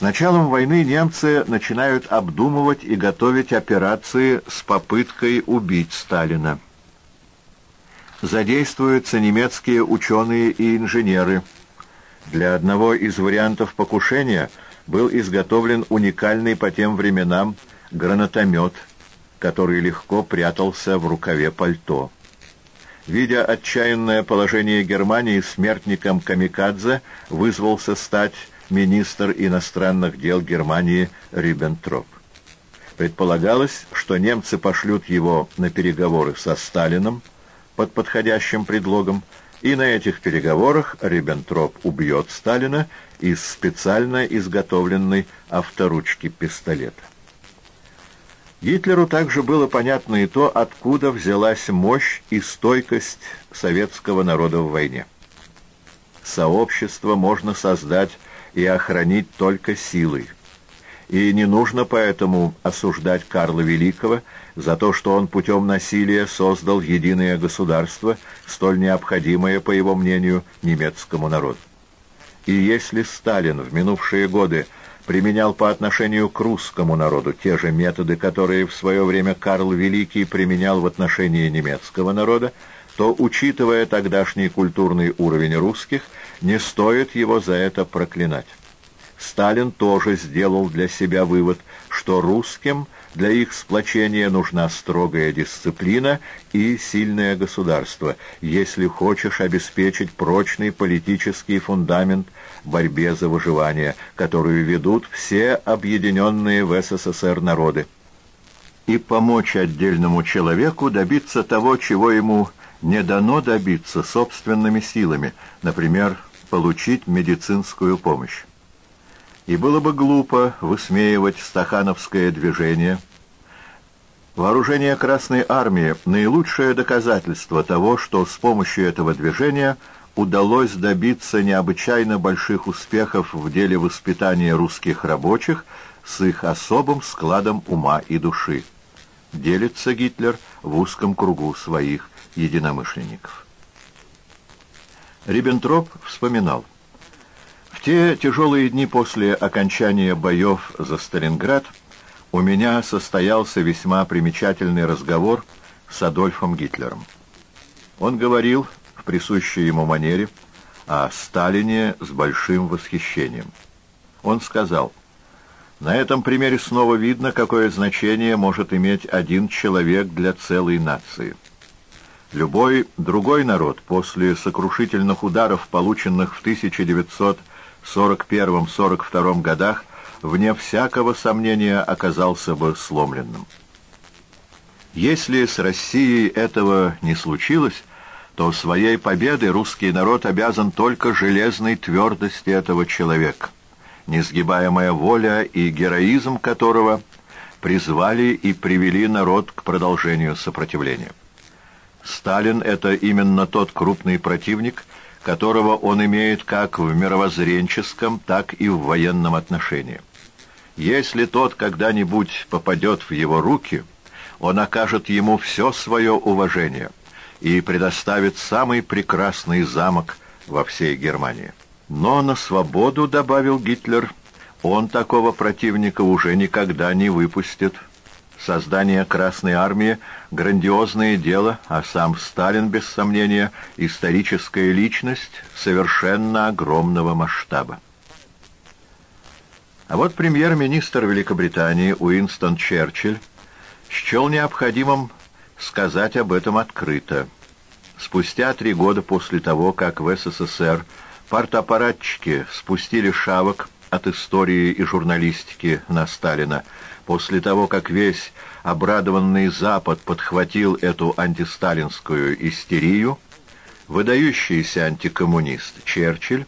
С началом войны немцы начинают обдумывать и готовить операции с попыткой убить Сталина. Задействуются немецкие ученые и инженеры. Для одного из вариантов покушения был изготовлен уникальный по тем временам гранатомет, который легко прятался в рукаве пальто. Видя отчаянное положение Германии, смертником Камикадзе вызвался стать министр иностранных дел Германии Риббентроп. Предполагалось, что немцы пошлют его на переговоры со Сталином под подходящим предлогом, и на этих переговорах Риббентроп убьет Сталина из специально изготовленной авторучки пистолета. Гитлеру также было понятно и то, откуда взялась мощь и стойкость советского народа в войне. Сообщество можно создать и охранить только силой. И не нужно поэтому осуждать Карла Великого за то, что он путем насилия создал единое государство, столь необходимое, по его мнению, немецкому народу. И если Сталин в минувшие годы применял по отношению к русскому народу те же методы, которые в свое время Карл Великий применял в отношении немецкого народа, то, учитывая тогдашний культурный уровень русских, не стоит его за это проклинать. Сталин тоже сделал для себя вывод, что русским для их сплочения нужна строгая дисциплина и сильное государство, если хочешь обеспечить прочный политический фундамент борьбе за выживание, которую ведут все объединенные в СССР народы, и помочь отдельному человеку добиться того, чего ему не дано добиться собственными силами, например, получить медицинскую помощь. И было бы глупо высмеивать стахановское движение. Вооружение Красной Армии – наилучшее доказательство того, что с помощью этого движения удалось добиться необычайно больших успехов в деле воспитания русских рабочих с их особым складом ума и души. Делится Гитлер в узком кругу своих единомышленников. Риббентроп вспоминал. В те тяжелые дни после окончания боев за Сталинград у меня состоялся весьма примечательный разговор с Адольфом Гитлером. Он говорил в присущей ему манере о Сталине с большим восхищением. Он сказал, «На этом примере снова видно, какое значение может иметь один человек для целой нации». Любой другой народ после сокрушительных ударов, полученных в 1941-42 годах, вне всякого сомнения оказался бы сломленным. Если с Россией этого не случилось, то своей победой русский народ обязан только железной твердости этого человека, несгибаемая воля и героизм которого призвали и привели народ к продолжению сопротивления. Сталин — это именно тот крупный противник, которого он имеет как в мировоззренческом, так и в военном отношении. Если тот когда-нибудь попадет в его руки, он окажет ему все свое уважение и предоставит самый прекрасный замок во всей Германии. Но на свободу, добавил Гитлер, он такого противника уже никогда не выпустит. Создание Красной Армии — грандиозное дело, а сам Сталин, без сомнения, историческая личность совершенно огромного масштаба. А вот премьер-министр Великобритании Уинстон Черчилль счел необходимым сказать об этом открыто. Спустя три года после того, как в СССР партаппаратчики спустили шавок от истории и журналистики на Сталина, После того, как весь обрадованный Запад подхватил эту антисталинскую истерию, выдающийся антикоммунист Черчилль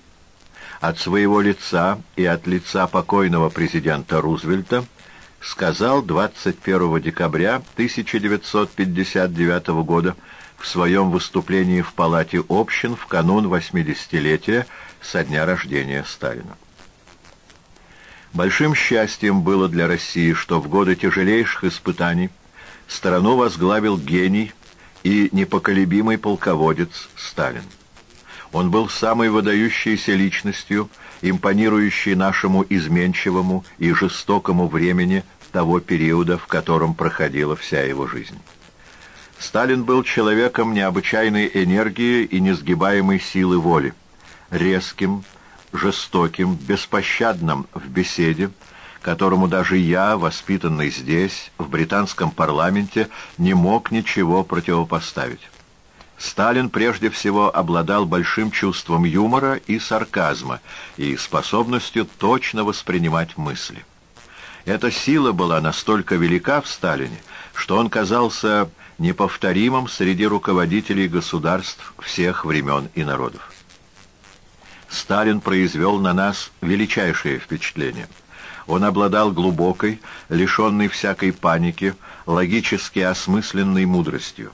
от своего лица и от лица покойного президента Рузвельта сказал 21 декабря 1959 года в своем выступлении в Палате общин в канун 80-летия со дня рождения Сталина. Большим счастьем было для России, что в годы тяжелейших испытаний страну возглавил гений и непоколебимый полководец Сталин. Он был самой выдающейся личностью, импонирующей нашему изменчивому и жестокому времени того периода, в котором проходила вся его жизнь. Сталин был человеком необычайной энергии и несгибаемой силы воли, резким, жестоким, беспощадным в беседе, которому даже я, воспитанный здесь, в британском парламенте, не мог ничего противопоставить. Сталин прежде всего обладал большим чувством юмора и сарказма и способностью точно воспринимать мысли. Эта сила была настолько велика в Сталине, что он казался неповторимым среди руководителей государств всех времен и народов. Сталин произвел на нас величайшее впечатление. Он обладал глубокой, лишенной всякой паники, логически осмысленной мудростью.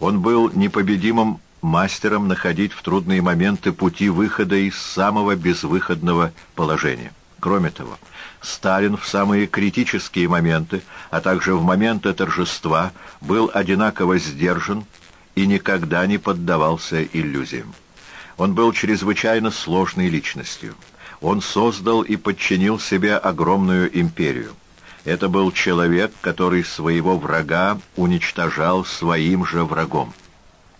Он был непобедимым мастером находить в трудные моменты пути выхода из самого безвыходного положения. Кроме того, Сталин в самые критические моменты, а также в моменты торжества, был одинаково сдержан и никогда не поддавался иллюзиям. Он был чрезвычайно сложной личностью. Он создал и подчинил себе огромную империю. Это был человек, который своего врага уничтожал своим же врагом.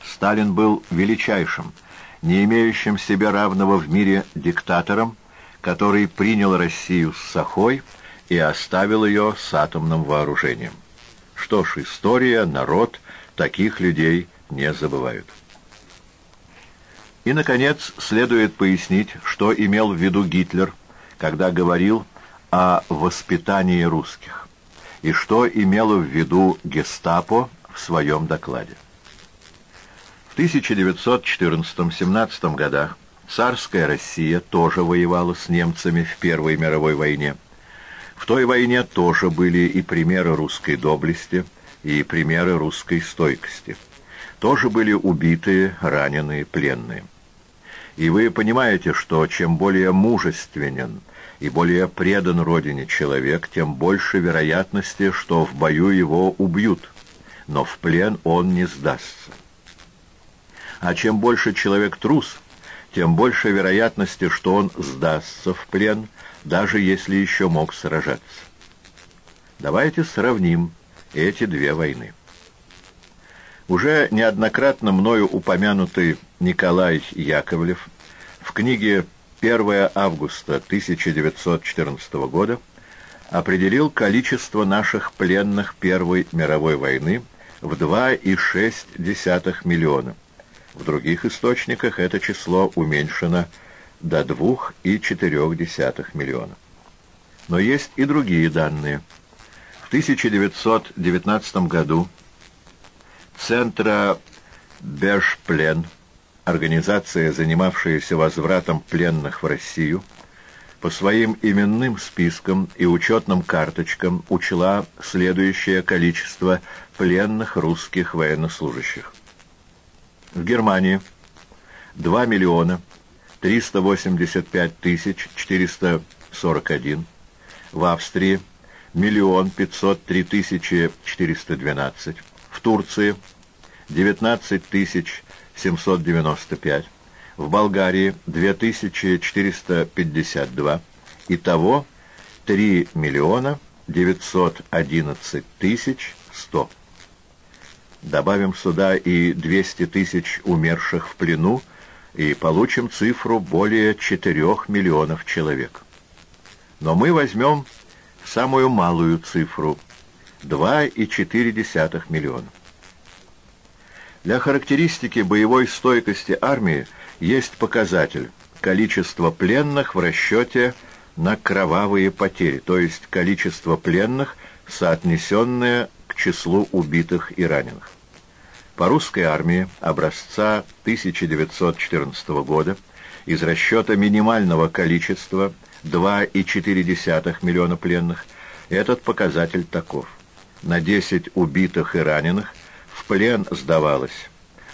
Сталин был величайшим, не имеющим себе равного в мире диктатором, который принял Россию с Сахой и оставил ее с атомным вооружением. Что ж, история, народ таких людей не забывают. И, наконец, следует пояснить, что имел в виду Гитлер, когда говорил о воспитании русских, и что имело в виду гестапо в своем докладе. В 1914-17 годах Царская Россия тоже воевала с немцами в Первой мировой войне. В той войне тоже были и примеры русской доблести, и примеры русской стойкости. Тоже были убитые, раненые, пленные. И вы понимаете, что чем более мужественен и более предан родине человек, тем больше вероятности, что в бою его убьют, но в плен он не сдастся. А чем больше человек трус – тем больше вероятности, что он сдастся в плен, даже если еще мог сражаться. Давайте сравним эти две войны. Уже неоднократно мною упомянутый Николай Яковлев в книге 1 августа 1914 года определил количество наших пленных Первой мировой войны в 2,6 миллиона. В других источниках это число уменьшено до 2,4 миллиона. Но есть и другие данные. В 1919 году Центра Бешплен, организация, занимавшаяся возвратом пленных в Россию, по своим именным спискам и учетным карточкам учла следующее количество пленных русских военнослужащих. В Германии 2 миллиона 385 тысяч 441. В Австрии миллион 503 тысячи 412. В Турции 19 тысяч 795. В Болгарии 2452. Итого 3 миллиона 911 тысяч 100. Добавим сюда и 200 тысяч умерших в плену, и получим цифру более 4 миллионов человек. Но мы возьмем самую малую цифру – 2,4 миллиона. Для характеристики боевой стойкости армии есть показатель – количество пленных в расчете на кровавые потери, то есть количество пленных, соотнесенное числу убитых и раненых. По русской армии образца 1914 года из расчета минимального количества 2,4 миллиона пленных этот показатель таков. На 10 убитых и раненых в плен сдавалось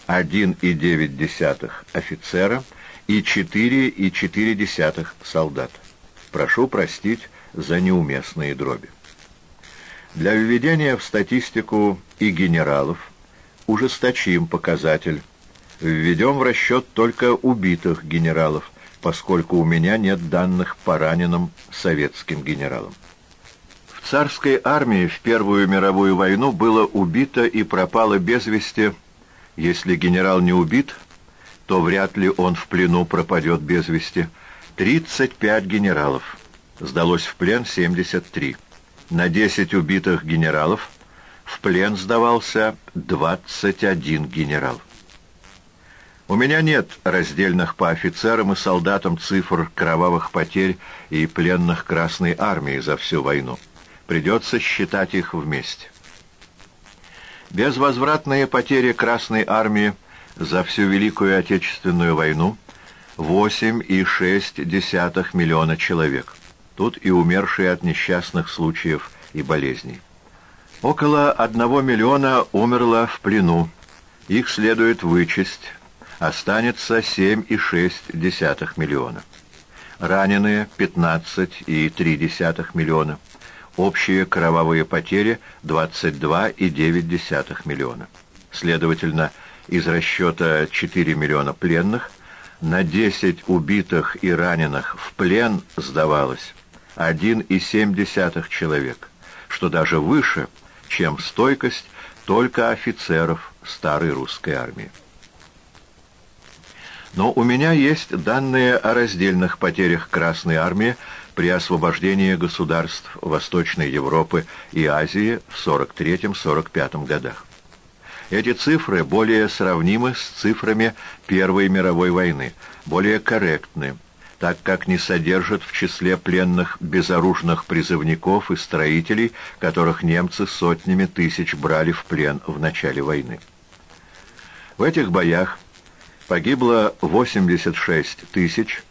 1,9 офицера и 4,4 солдата. Прошу простить за неуместные дроби. Для введения в статистику и генералов ужесточим показатель введем в расчет только убитых генералов, поскольку у меня нет данных по раненым советским генералам. В царской армии в Первую мировую войну было убито и пропало без вести, если генерал не убит, то вряд ли он в плену пропадет без вести, 35 генералов. Сдалось в плен 73. На 10 убитых генералов в плен сдавался 21 генерал. У меня нет раздельных по офицерам и солдатам цифр кровавых потерь и пленных Красной Армии за всю войну. Придется считать их вместе. Безвозвратные потери Красной Армии за всю Великую Отечественную войну 8,6 миллиона человек. Тут и умершие от несчастных случаев и болезней. Около одного миллиона умерло в плену. Их следует вычесть. Останется 7,6 миллиона. Раненые 15,3 миллиона. Общие кровавые потери 22,9 миллиона. Следовательно, из расчета 4 миллиона пленных на 10 убитых и раненых в плен сдавалось 1,7 человек, что даже выше – чем стойкость только офицеров старой русской армии. Но у меня есть данные о раздельных потерях Красной армии при освобождении государств Восточной Европы и Азии в 43-45 годах. Эти цифры более сравнимы с цифрами Первой мировой войны, более корректны, так как не содержат в числе пленных безоружных призывников и строителей, которых немцы сотнями тысяч брали в плен в начале войны. В этих боях погибло 86 тысяч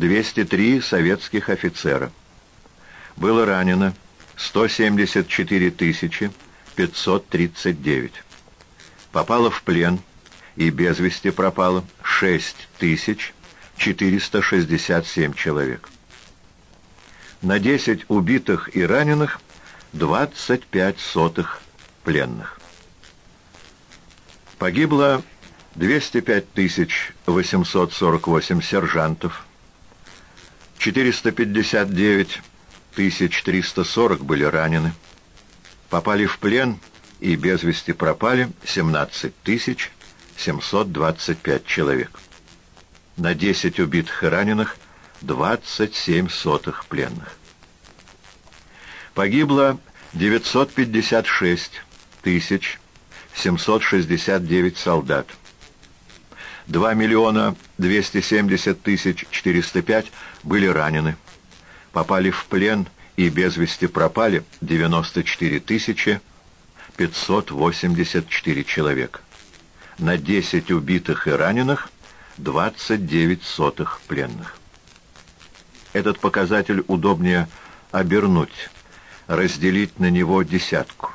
203 советских офицера. Было ранено 174 тысячи 539. Попало в плен и без вести пропало 6 тысяч 467 человек. На 10 убитых и раненых 25 сотых пленных. Погибло 205 848 сержантов, 459 340 были ранены, попали в плен и без вести пропали 17 725 человек на 10 убитых и раненых 27 сотых пленных. Погибло 956 тысяч 769 солдат. 2 миллиона 270 тысяч 405 были ранены. Попали в плен и без вести пропали 94 тысячи 584 человека. На 10 убитых и раненых 29 сотых пленных. Этот показатель удобнее обернуть, разделить на него десятку.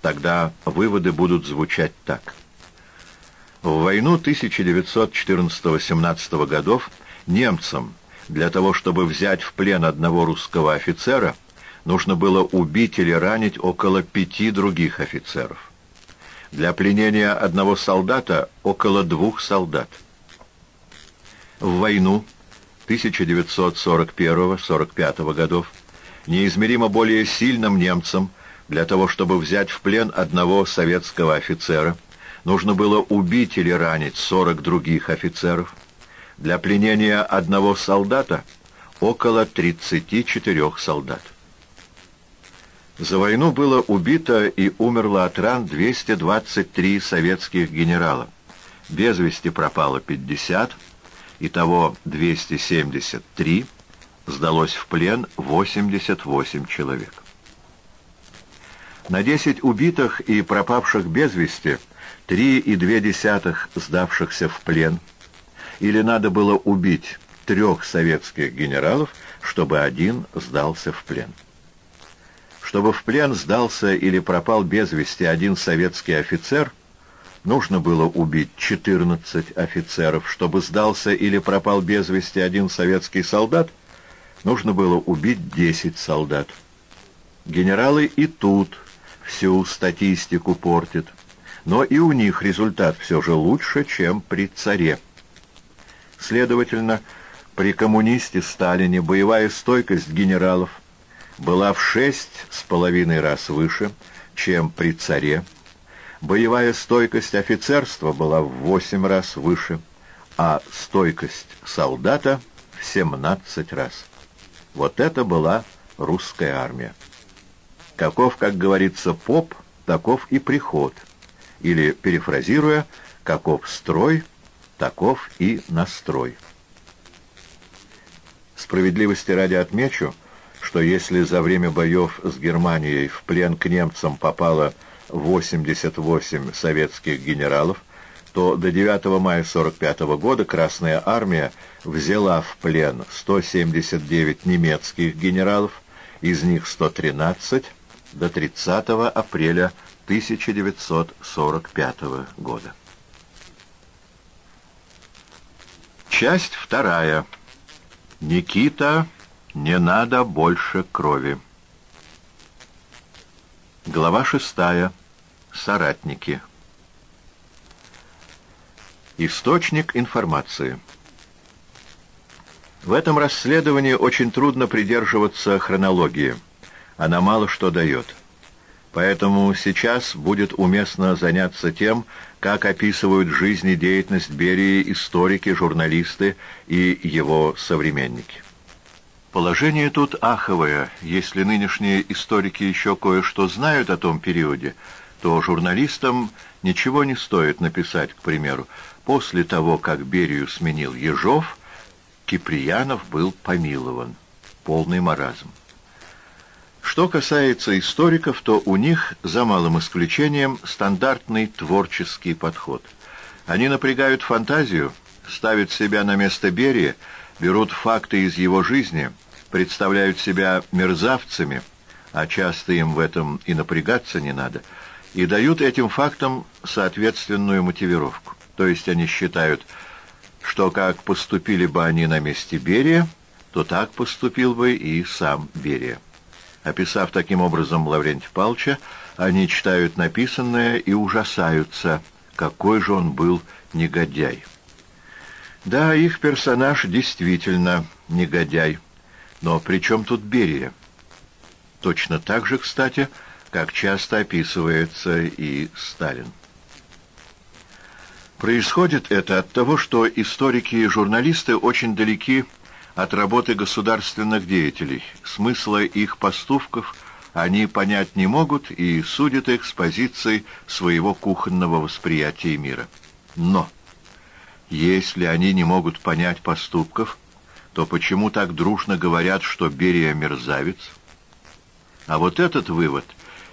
Тогда выводы будут звучать так. В войну 1914-17 годов немцам для того, чтобы взять в плен одного русского офицера, нужно было убить или ранить около пяти других офицеров. Для пленения одного солдата – около двух солдат в войну 1941-45 годов неизмеримо более сильным немцам для того, чтобы взять в плен одного советского офицера, нужно было убить или ранить 40 других офицеров. Для пленения одного солдата около 34 солдат. За войну было убито и умерло от ран 223 советских генерала. Без вести пропало 50 Итого 273, сдалось в плен 88 человек. На 10 убитых и пропавших без вести 3,2 сдавшихся в плен, или надо было убить трех советских генералов, чтобы один сдался в плен. Чтобы в плен сдался или пропал без вести один советский офицер – Нужно было убить 14 офицеров, чтобы сдался или пропал без вести один советский солдат. Нужно было убить 10 солдат. Генералы и тут всю статистику портят. Но и у них результат все же лучше, чем при царе. Следовательно, при коммунисте Сталине боевая стойкость генералов была в шесть с половиной раз выше, чем при царе, боевая стойкость офицерства была в восемь раз выше, а стойкость солдата в семнадцать раз. Вот это была русская армия. Каков, как говорится, поп, таков и приход. Или, перефразируя, каков строй, таков и настрой. Справедливости ради отмечу, что если за время боев с Германией в плен к немцам попало 88 советских генералов, то до 9 мая 1945 года Красная Армия взяла в плен 179 немецких генералов, из них 113 до 30 апреля 1945 года. Часть вторая. Никита, не надо больше крови. Глава шестая. Соратники. Источник информации. В этом расследовании очень трудно придерживаться хронологии. Она мало что дает. Поэтому сейчас будет уместно заняться тем, как описывают жизнь и деятельность Берии историки, журналисты и его современники. Положение тут аховое. Если нынешние историки еще кое-что знают о том периоде, то журналистам ничего не стоит написать, к примеру, после того, как Берию сменил Ежов, Киприянов был помилован. Полный маразм. Что касается историков, то у них, за малым исключением, стандартный творческий подход. Они напрягают фантазию, ставят себя на место Берия, берут факты из его жизни, представляют себя мерзавцами, а часто им в этом и напрягаться не надо, и дают этим фактам соответственную мотивировку. То есть они считают, что как поступили бы они на месте Берия, то так поступил бы и сам Берия. Описав таким образом Лаврентия Павловича, они читают написанное и ужасаются, какой же он был негодяй. Да, их персонаж действительно негодяй. Но при чем тут Берия? Точно так же, кстати, как часто описывается и Сталин. Происходит это от того, что историки и журналисты очень далеки от работы государственных деятелей. Смысла их поступков они понять не могут и судят их с позиции своего кухонного восприятия мира. Но если они не могут понять поступков, то почему так дружно говорят, что Берия мерзавец? А вот этот вывод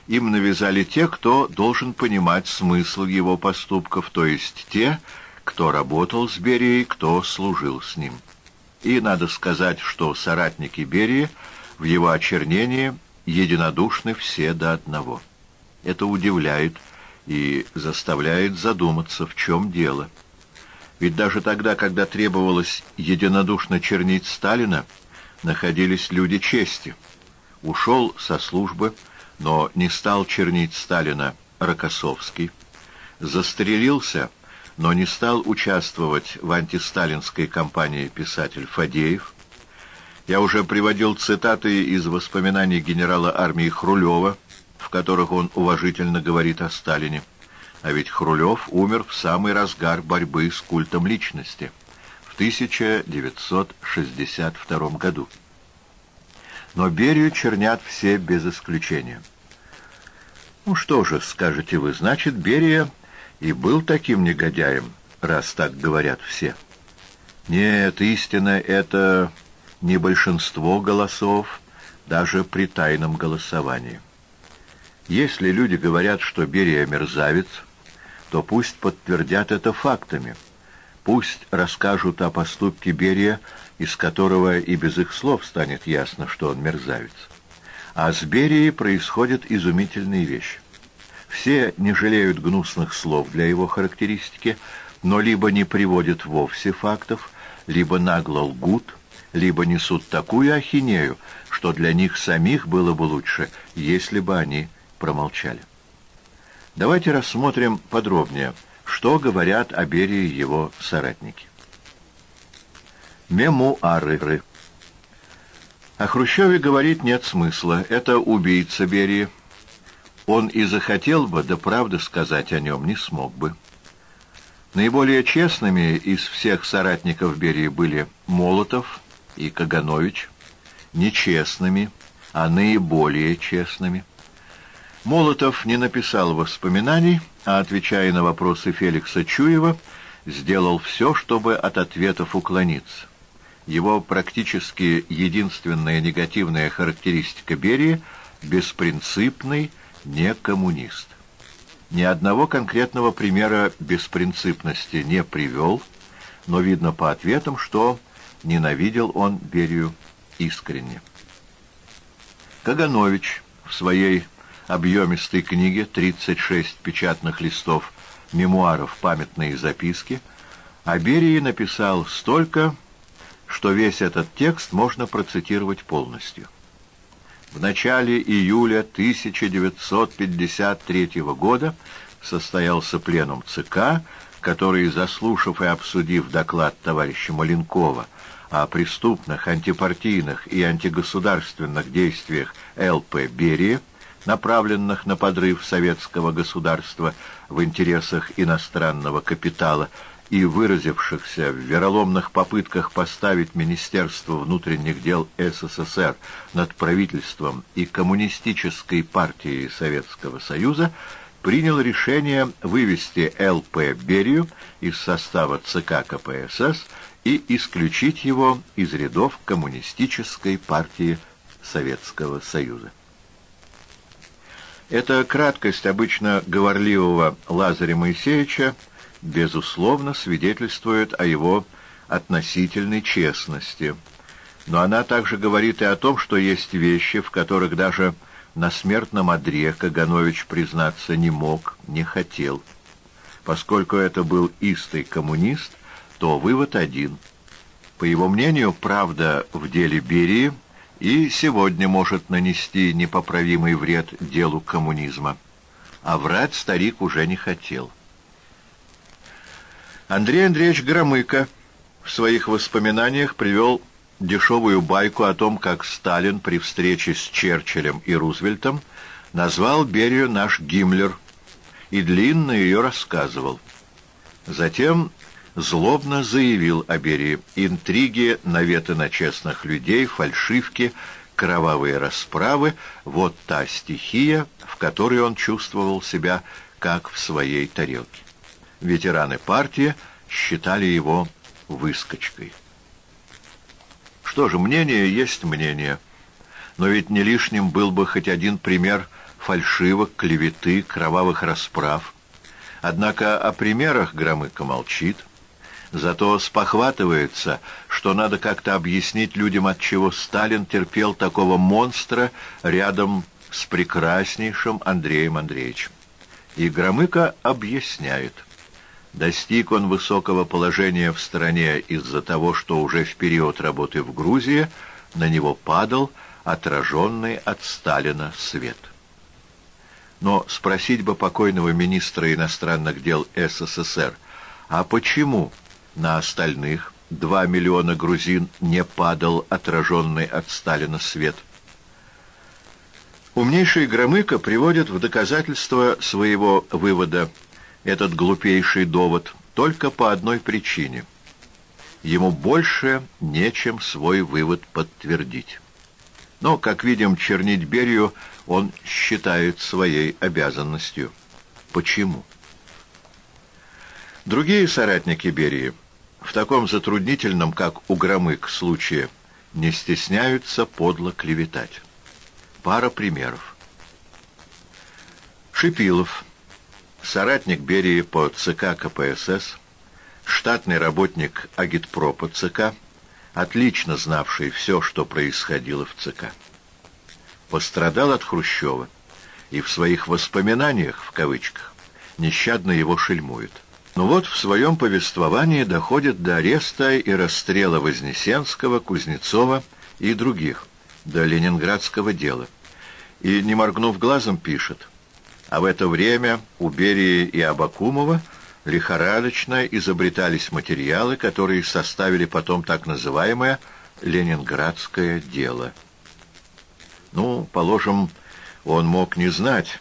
им навязали те, кто должен понимать смысл его поступков, то есть те, кто работал с Берией, кто служил с ним. И надо сказать, что соратники Берии в его очернении единодушны все до одного. Это удивляет и заставляет задуматься, в чем дело. Ведь даже тогда, когда требовалось единодушно чернить Сталина, находились люди чести. Ушел со службы, но не стал чернить Сталина Рокоссовский. Застрелился но не стал участвовать в антисталинской кампании писатель Фадеев. Я уже приводил цитаты из воспоминаний генерала армии Хрулева, в которых он уважительно говорит о Сталине. А ведь Хрулев умер в самый разгар борьбы с культом личности в 1962 году. Но Берию чернят все без исключения. Ну что же, скажете вы, значит, Берия и был таким негодяем, раз так говорят все. Нет, истина — это не большинство голосов, даже при тайном голосовании. Если люди говорят, что Берия мерзавец, то пусть подтвердят это фактами. Пусть расскажут о поступке Берия, из которого и без их слов станет ясно, что он мерзавец. А с Берией происходят изумительные вещи. Все не жалеют гнусных слов для его характеристики, но либо не приводят вовсе фактов, либо нагло лгут, либо несут такую ахинею, что для них самих было бы лучше, если бы они промолчали. Давайте рассмотрим подробнее, что говорят о Берии его соратники. Мемуары. О Хрущеве говорить нет смысла. Это убийца Берии. Он и захотел бы, да правда сказать о нем не смог бы. Наиболее честными из всех соратников Берии были Молотов и Каганович, нечестными, а наиболее честными. Молотов не написал воспоминаний, а, отвечая на вопросы Феликса Чуева, сделал все, чтобы от ответов уклониться. Его практически единственная негативная характеристика Берии — беспринципный не коммунист ни одного конкретного примера беспринципности не привел, но видно по ответам, что ненавидел он Берию искренне. Каганович в своей объемистой книге «36 печатных листов мемуаров «Памятные записки» о Берии написал столько, что весь этот текст можно процитировать полностью. В начале июля 1953 года состоялся пленум ЦК, который, заслушав и обсудив доклад товарища Маленкова о преступных, антипартийных и антигосударственных действиях ЛП Берии, направленных на подрыв советского государства в интересах иностранного капитала, и выразившихся в вероломных попытках поставить Министерство внутренних дел СССР над правительством и Коммунистической партией Советского Союза, принял решение вывести ЛП Берию из состава ЦК КПСС и исключить его из рядов Коммунистической партии Советского Союза. Эта краткость обычно говорливого Лазаря Моисеевича безусловно, свидетельствует о его относительной честности. Но она также говорит и о том, что есть вещи, в которых даже на смертном одре Каганович признаться не мог, не хотел. Поскольку это был истый коммунист, то вывод один. По его мнению, правда в деле Берии и сегодня может нанести непоправимый вред делу коммунизма. А врать старик уже не хотел. Андрей Андреевич Громыко в своих воспоминаниях привел дешевую байку о том, как Сталин при встрече с Черчиллем и Рузвельтом назвал Берию наш Гиммлер и длинно ее рассказывал. Затем злобно заявил о Берии интриги, наветы на честных людей, фальшивки, кровавые расправы — вот та стихия, в которой он чувствовал себя как в своей тарелке ветераны партии считали его выскочкой. Что же, мнение есть мнение. Но ведь не лишним был бы хоть один пример фальшивок, клеветы, кровавых расправ. Однако о примерах Громыко молчит. Зато спохватывается, что надо как-то объяснить людям, от чего Сталин терпел такого монстра рядом с прекраснейшим Андреем Андреевичем. И Громыко объясняет. Достиг он высокого положения в стране из-за того, что уже в период работы в Грузии на него падал отраженный от Сталина свет. Но спросить бы покойного министра иностранных дел СССР, а почему на остальных два миллиона грузин не падал отраженный от Сталина свет? Умнейший Громыко приводит в доказательство своего вывода – этот глупейший довод только по одной причине. Ему больше нечем свой вывод подтвердить. Но, как видим, чернить Берию он считает своей обязанностью. Почему? Другие соратники Берии в таком затруднительном, как у Громык, случае не стесняются подло клеветать. Пара примеров. Шипилов соратник Берии по ЦК КПСС, штатный работник агитпропа ЦК, отлично знавший все, что происходило в ЦК. Пострадал от Хрущева и в своих «воспоминаниях», в кавычках, нещадно его шельмует. Но вот в своем повествовании доходит до ареста и расстрела Вознесенского, Кузнецова и других, до ленинградского дела. И, не моргнув глазом, пишет – А в это время у Берии и Абакумова лихорадочно изобретались материалы, которые составили потом так называемое «Ленинградское дело». Ну, положим, он мог не знать,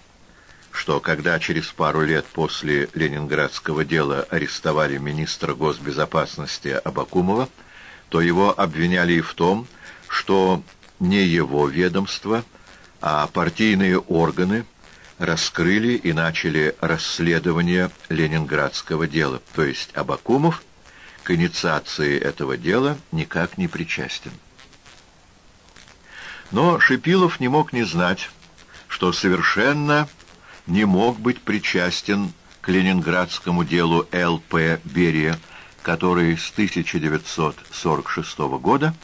что когда через пару лет после Ленинградского дела арестовали министра госбезопасности Абакумова, то его обвиняли и в том, что не его ведомство, а партийные органы раскрыли и начали расследование ленинградского дела, то есть Абакумов к инициации этого дела никак не причастен. Но Шипилов не мог не знать, что совершенно не мог быть причастен к ленинградскому делу Л.П. Берия, который с 1946 года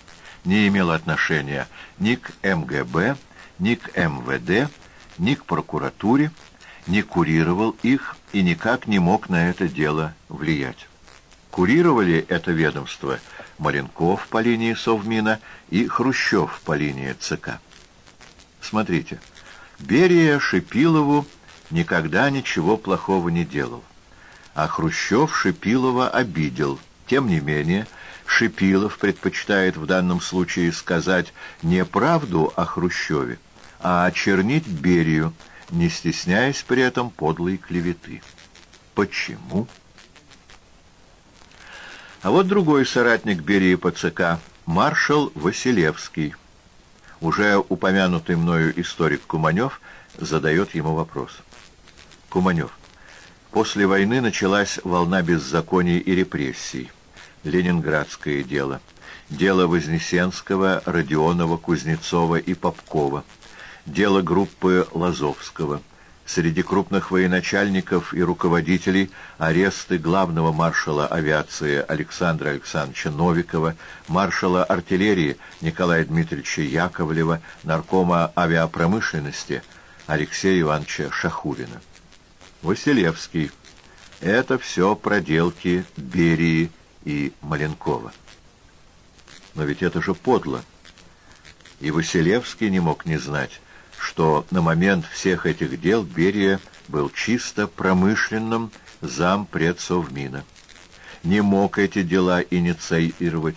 не имел отношения ни к МГБ, ни к МВД, ни к прокуратуре, не курировал их и никак не мог на это дело влиять. Курировали это ведомство Маленков по линии Совмина и Хрущев по линии ЦК. Смотрите, Берия Шипилову никогда ничего плохого не делал, а Хрущев Шипилова обидел. Тем не менее, Шипилов предпочитает в данном случае сказать не правду о Хрущеве, а очернить Берию, не стесняясь при этом подлой клеветы. Почему? А вот другой соратник Берии по ЦК, маршал Василевский. Уже упомянутый мною историк Куманев задает ему вопрос. Куманев. После войны началась волна беззаконий и репрессий. Ленинградское дело. Дело Вознесенского, Родионова, Кузнецова и Попкова – дело группы Лазовского. Среди крупных военачальников и руководителей аресты главного маршала авиации Александра Александровича Новикова, маршала артиллерии Николая Дмитриевича Яковлева, наркома авиапромышленности Алексея Ивановича Шахурина. Василевский. Это все проделки Берии и Маленкова. Но ведь это же подло. И Василевский не мог не знать, что на момент всех этих дел Берия был чисто промышленным зампредсовмина. Не мог эти дела инициировать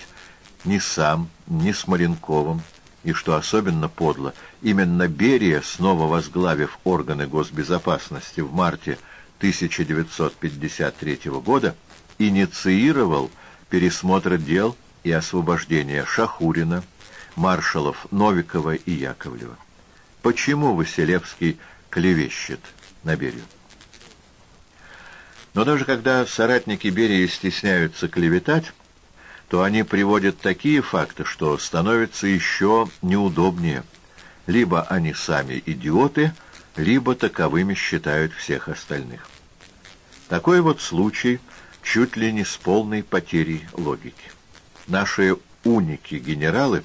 ни сам, ни с Маренковым, и, что особенно подло, именно Берия, снова возглавив органы госбезопасности в марте 1953 года, инициировал пересмотр дел и освобождение Шахурина, маршалов Новикова и Яковлева. Почему Василевский клевещет на Берию? Но даже когда соратники Берии стесняются клеветать, то они приводят такие факты, что становится еще неудобнее. Либо они сами идиоты, либо таковыми считают всех остальных. Такой вот случай чуть ли не с полной потерей логики. Наши уники-генералы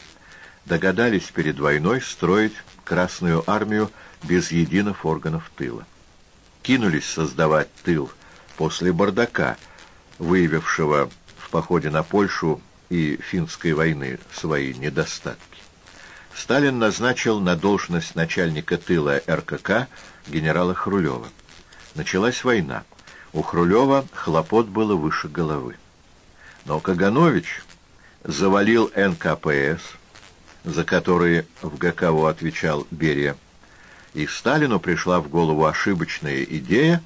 догадались перед войной строить Красную армию без единых органов тыла. Кинулись создавать тыл после бардака, выявившего в походе на Польшу и финской войны свои недостатки. Сталин назначил на должность начальника тыла РКК генерала Хрулева. Началась война. У Хрулева хлопот было выше головы. Но Каганович завалил НКПС, за которые в ГКО отвечал Берия, и Сталину пришла в голову ошибочная идея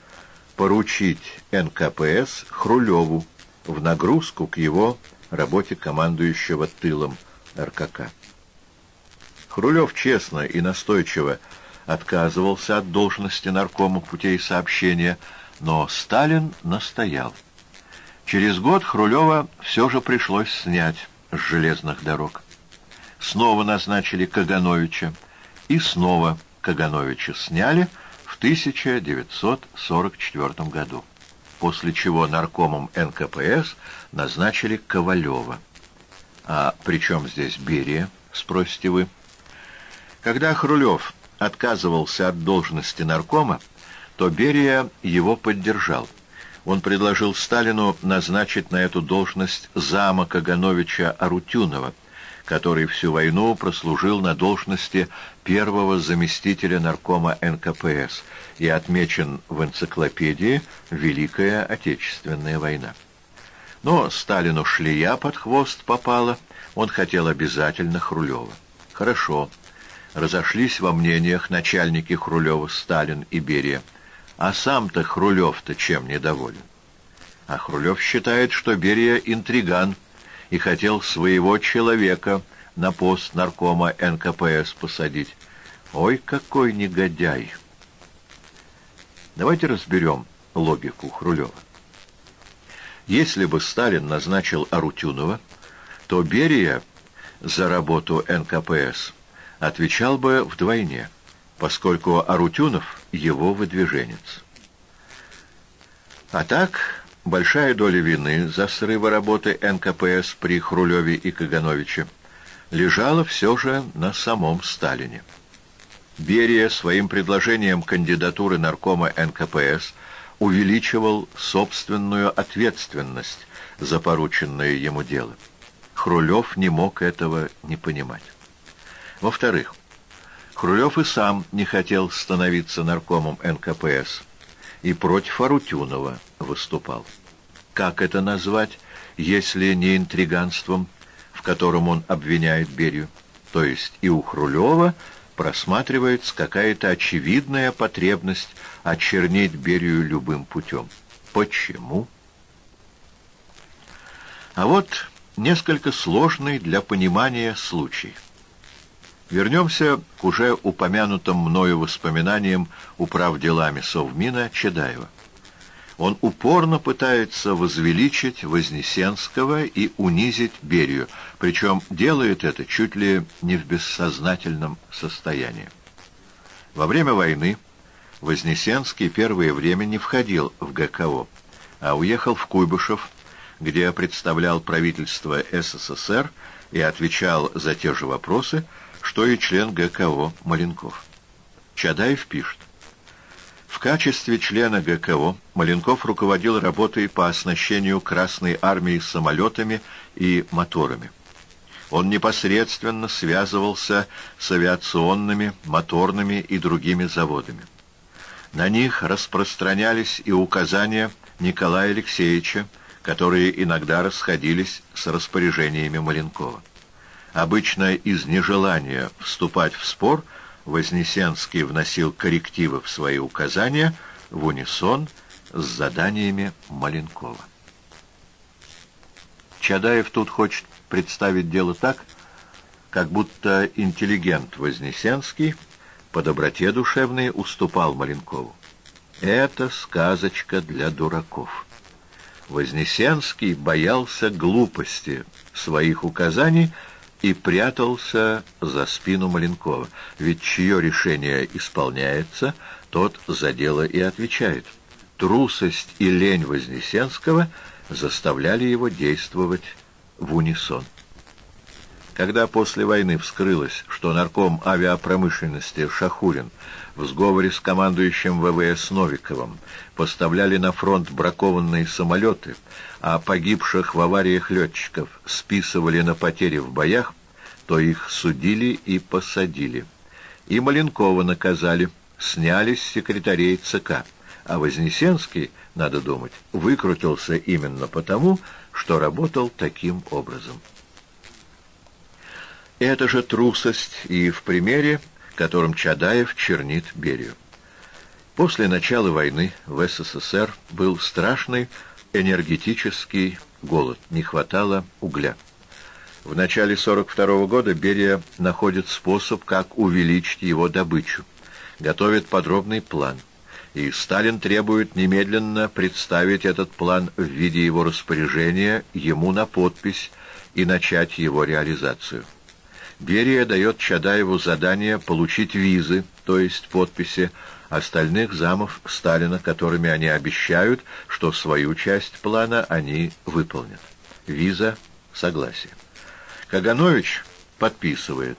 поручить НКПС Хрулеву в нагрузку к его работе командующего тылом РКК. Хрулев честно и настойчиво отказывался от должности наркома путей сообщения, но Сталин настоял. Через год Хрулева все же пришлось снять с железных дорог снова назначили Кагановича, и снова Кагановича сняли в 1944 году, после чего наркомом НКПС назначили Ковалева. А при чем здесь Берия, спросите вы? Когда Хрулев отказывался от должности наркома, то Берия его поддержал. Он предложил Сталину назначить на эту должность зама Кагановича Арутюнова – который всю войну прослужил на должности первого заместителя наркома НКПС и отмечен в энциклопедии «Великая Отечественная война». Но Сталину шлея под хвост попала, он хотел обязательно Хрулева. Хорошо, разошлись во мнениях начальники Хрулева, Сталин и Берия. А сам-то Хрулев-то чем недоволен? А Хрулев считает, что Берия интриган и хотел своего человека на пост наркома НКПС посадить. Ой, какой негодяй! Давайте разберем логику Хрулева. Если бы Сталин назначил Арутюнова, то Берия за работу НКПС отвечал бы вдвойне, поскольку Арутюнов — его выдвиженец. А так, большая доля вины за срывы работы НКПС при Хрулеве и Кагановиче лежала все же на самом Сталине. Берия своим предложением кандидатуры наркома НКПС увеличивал собственную ответственность за порученное ему дело. Хрулев не мог этого не понимать. Во-вторых, Хрулев и сам не хотел становиться наркомом НКПС и против Арутюнова выступал. Как это назвать, если не интриганством, в котором он обвиняет Берию? То есть и у Хрулева просматривается какая-то очевидная потребность очернить Берию любым путем. Почему? А вот несколько сложный для понимания случай. Вернемся к уже упомянутым мною воспоминаниям управ делами Совмина Чедаева. Он упорно пытается возвеличить Вознесенского и унизить Берию, причем делает это чуть ли не в бессознательном состоянии. Во время войны Вознесенский первое время не входил в ГКО, а уехал в Куйбышев, где представлял правительство СССР и отвечал за те же вопросы, что и член ГКО Маленков. Чадаев пишет. В качестве члена ГКО Маленков руководил работой по оснащению Красной Армии самолетами и моторами. Он непосредственно связывался с авиационными, моторными и другими заводами. На них распространялись и указания Николая Алексеевича, которые иногда расходились с распоряжениями Маленкова. Обычно из нежелания вступать в спор Вознесенский вносил коррективы в свои указания в унисон с заданиями Маленкова. Чадаев тут хочет представить дело так, как будто интеллигент Вознесенский по доброте душевной уступал Маленкову. Это сказочка для дураков. Вознесенский боялся глупости своих указаний и прятался за спину Маленкова, ведь чье решение исполняется, тот за дело и отвечает. Трусость и лень Вознесенского заставляли его действовать в унисон. Когда после войны вскрылось, что нарком авиапромышленности Шахурин в сговоре с командующим ВВС Новиковым поставляли на фронт бракованные самолеты, а погибших в авариях летчиков списывали на потери в боях, то их судили и посадили. И Маленкова наказали, сняли с секретарей ЦК, а Вознесенский, надо думать, выкрутился именно потому, что работал таким образом. Это же трусость и в примере, которым Чадаев чернит Берию. После начала войны в СССР был страшный энергетический голод, не хватало угля. В начале 42 -го года Берия находит способ, как увеличить его добычу, готовит подробный план, и Сталин требует немедленно представить этот план в виде его распоряжения ему на подпись и начать его реализацию. Берия дает Чадаеву задание получить визы, то есть подписи, остальных замов Сталина, которыми они обещают, что свою часть плана они выполнят. Виза — согласие. Каганович подписывает,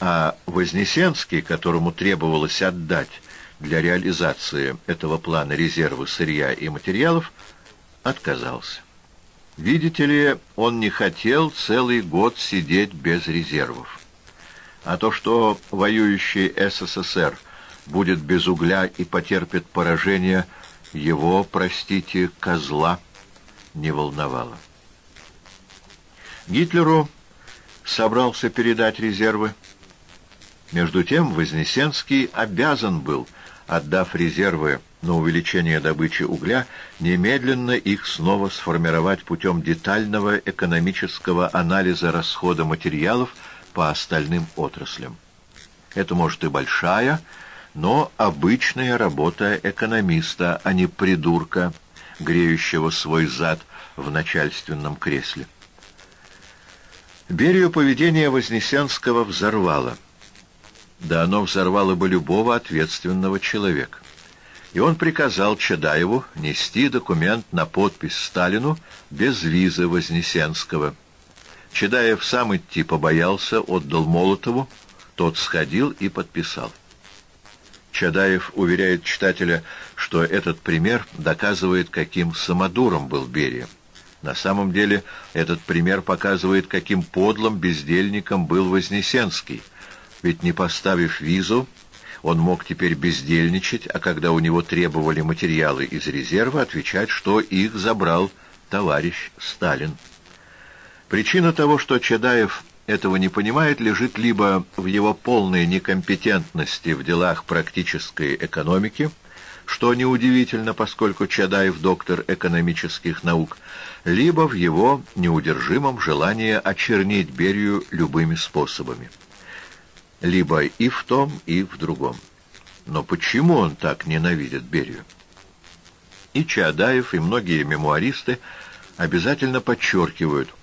а Вознесенский, которому требовалось отдать для реализации этого плана резервы сырья и материалов, отказался. Видите ли, он не хотел целый год сидеть без резервов. А то, что воюющий СССР будет без угля и потерпит поражение, его, простите, козла не волновало. Гитлеру собрался передать резервы. Между тем Вознесенский обязан был, отдав резервы на увеличение добычи угля, немедленно их снова сформировать путем детального экономического анализа расхода материалов по остальным отраслям. Это может и большая, но обычная работа экономиста, а не придурка, греющего свой зад в начальственном кресле. Берию поведение Вознесенского взорвало. Да оно взорвало бы любого ответственного человека. И он приказал Чадаеву нести документ на подпись Сталину без визы Вознесенского. Чадаев сам идти побоялся, отдал Молотову, тот сходил и подписал. Чадаев уверяет читателя, что этот пример доказывает, каким самодуром был Берия. На самом деле этот пример показывает, каким подлым бездельником был Вознесенский. Ведь не поставив визу, он мог теперь бездельничать, а когда у него требовали материалы из резерва, отвечать, что их забрал товарищ Сталин. Причина того, что Чадаев этого не понимает, лежит либо в его полной некомпетентности в делах практической экономики, что неудивительно, поскольку Чадаев доктор экономических наук, либо в его неудержимом желании очернить Берию любыми способами. Либо и в том, и в другом. Но почему он так ненавидит Берию? И Чадаев, и многие мемуаристы обязательно подчеркивают –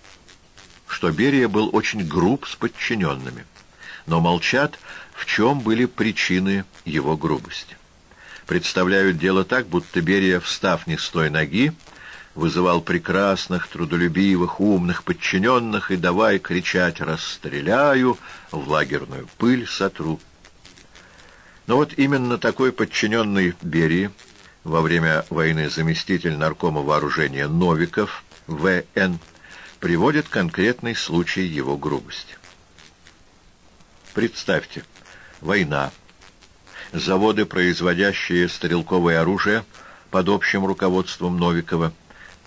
что Берия был очень груб с подчиненными, но молчат, в чем были причины его грубости. Представляют дело так, будто Берия, встав не с той ноги, вызывал прекрасных, трудолюбивых, умных подчиненных и давай кричать «расстреляю», в лагерную пыль сотру. Но вот именно такой подчиненный Берии во время войны заместитель наркома вооружения Новиков, В.Н., приводит конкретный случай его грубости. Представьте, война, заводы, производящие стрелковое оружие под общим руководством Новикова,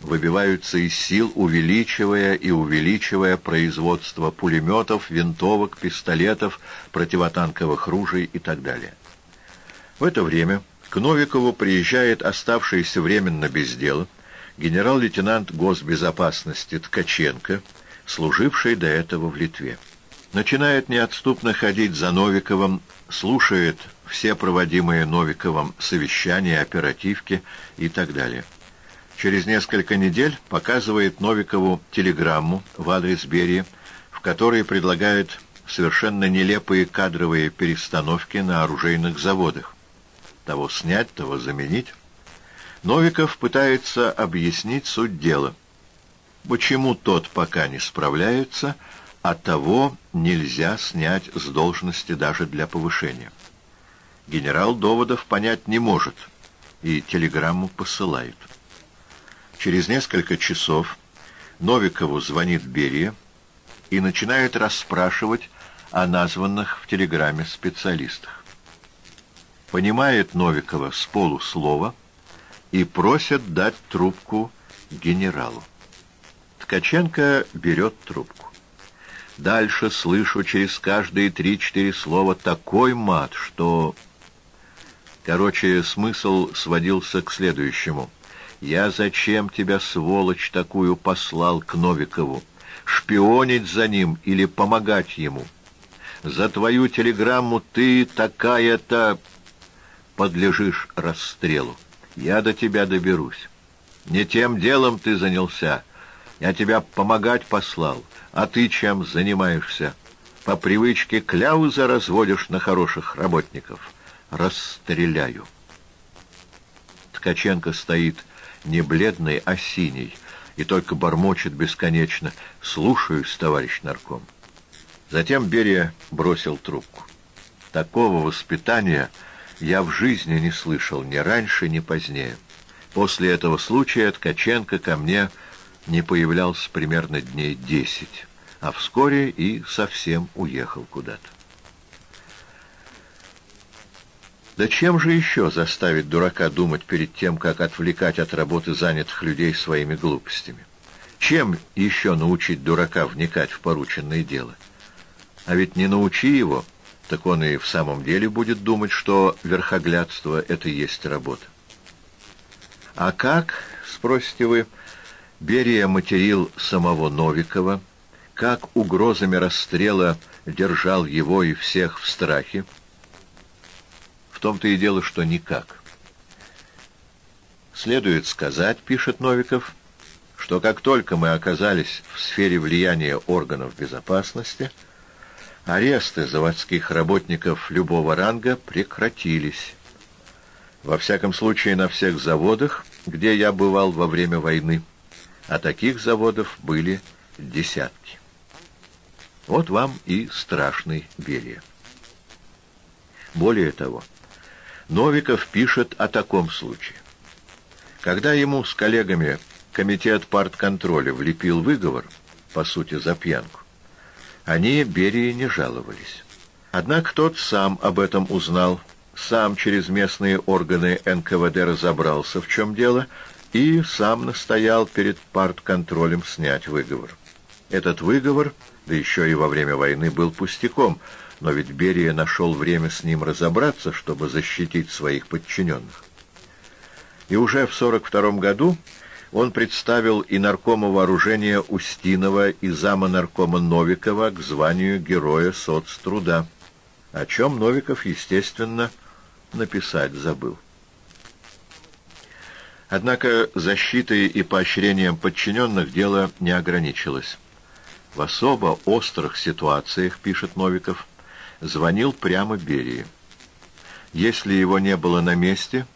выбиваются из сил, увеличивая и увеличивая производство пулеметов, винтовок, пистолетов, противотанковых ружей и так далее. В это время к Новикову приезжает оставшийся временно без дела генерал-лейтенант госбезопасности Ткаченко, служивший до этого в Литве. Начинает неотступно ходить за Новиковым, слушает все проводимые Новиковым совещания, оперативки и так далее. Через несколько недель показывает Новикову телеграмму в адрес Берии, в которой предлагает совершенно нелепые кадровые перестановки на оружейных заводах. Того снять, того заменить. Новиков пытается объяснить суть дела. Почему тот пока не справляется, а того нельзя снять с должности даже для повышения. Генерал доводов понять не может, и телеграмму посылают. Через несколько часов Новикову звонит Берия и начинает расспрашивать о названных в телеграмме специалистах. Понимает Новикова с полуслова – и просят дать трубку генералу. Ткаченко берет трубку. Дальше слышу через каждые три-четыре слова такой мат, что... Короче, смысл сводился к следующему. «Я зачем тебя, сволочь, такую послал к Новикову? Шпионить за ним или помогать ему? За твою телеграмму ты такая-то подлежишь расстрелу». Я до тебя доберусь. Не тем делом ты занялся. Я тебя помогать послал. А ты чем занимаешься? По привычке кляуза разводишь на хороших работников. Расстреляю. Ткаченко стоит не бледный, а синий, и только бормочет бесконечно. «Слушаюсь, товарищ нарком». Затем Берия бросил трубку. Такого воспитания я в жизни не слышал ни раньше, ни позднее. После этого случая Ткаченко ко мне не появлялся примерно дней десять, а вскоре и совсем уехал куда-то. Да чем же еще заставить дурака думать перед тем, как отвлекать от работы занятых людей своими глупостями? Чем еще научить дурака вникать в порученное дело? А ведь не научи его, так он и в самом деле будет думать, что верхоглядство — это есть работа. А как, спросите вы, Берия материл самого Новикова, как угрозами расстрела держал его и всех в страхе? Том-то и дело, что никак. Следует сказать, пишет Новиков, что как только мы оказались в сфере влияния органов безопасности, аресты заводских работников любого ранга прекратились. Во всяком случае, на всех заводах, где я бывал во время войны, а таких заводов были десятки. Вот вам и страшный Берия. Более того, Новиков пишет о таком случае. Когда ему с коллегами комитет партконтроля влепил выговор, по сути, за пьянку, они Берии не жаловались. Однако тот сам об этом узнал, сам через местные органы НКВД разобрался, в чем дело, и сам настоял перед партконтролем снять выговор. Этот выговор, да еще и во время войны, был пустяком, но ведь Берия нашел время с ним разобраться, чтобы защитить своих подчиненных. И уже в 42 году он представил и наркома вооружения Устинова, и зама наркома Новикова к званию Героя соцтруда, о чем Новиков, естественно, написать забыл. Однако защитой и поощрением подчиненных дело не ограничилось. В особо острых ситуациях, пишет Новиков, звонил прямо Берии. Если его не было на месте,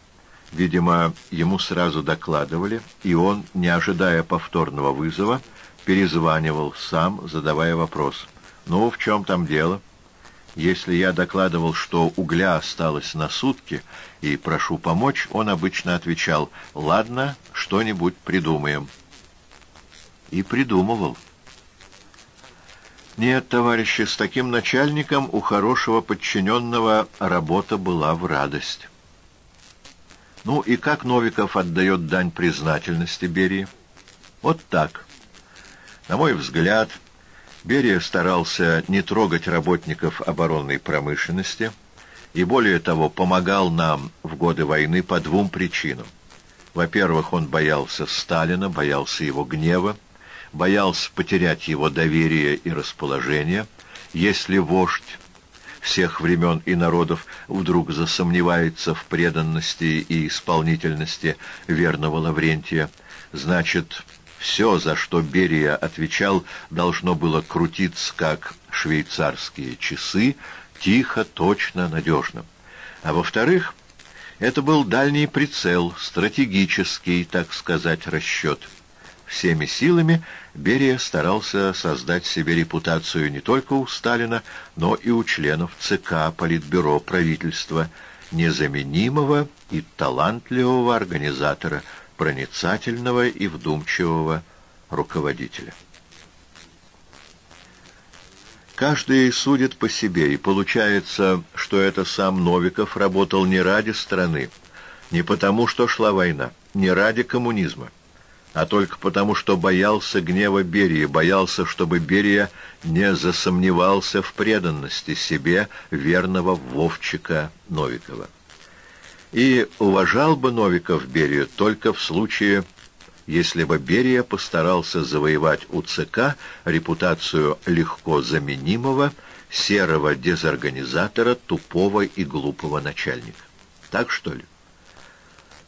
видимо, ему сразу докладывали, и он, не ожидая повторного вызова, перезванивал сам, задавая вопрос. «Ну, в чем там дело?» Если я докладывал, что угля осталось на сутки, и прошу помочь, он обычно отвечал «Ладно, что-нибудь придумаем». И придумывал. Нет, товарищи, с таким начальником у хорошего подчиненного работа была в радость. Ну и как Новиков отдает дань признательности Берии? Вот так. На мой взгляд, Берия старался не трогать работников оборонной промышленности и, более того, помогал нам в годы войны по двум причинам. Во-первых, он боялся Сталина, боялся его гнева, боялся потерять его доверие и расположение, если вождь всех времен и народов вдруг засомневается в преданности и исполнительности верного Лаврентия, значит, все, за что Берия отвечал, должно было крутиться, как швейцарские часы, тихо, точно, надежно. А во-вторых, это был дальний прицел, стратегический, так сказать, расчет. Всеми силами Берия старался создать себе репутацию не только у Сталина, но и у членов ЦК, Политбюро, правительства, незаменимого и талантливого организатора – проницательного и вдумчивого руководителя. Каждый судит по себе, и получается, что это сам Новиков работал не ради страны, не потому, что шла война, не ради коммунизма, а только потому, что боялся гнева Берии, боялся, чтобы Берия не засомневался в преданности себе верного Вовчика Новикова. И уважал бы Новиков Берию только в случае, если бы Берия постарался завоевать у ЦК репутацию легко заменимого, серого дезорганизатора, тупого и глупого начальника. Так что ли?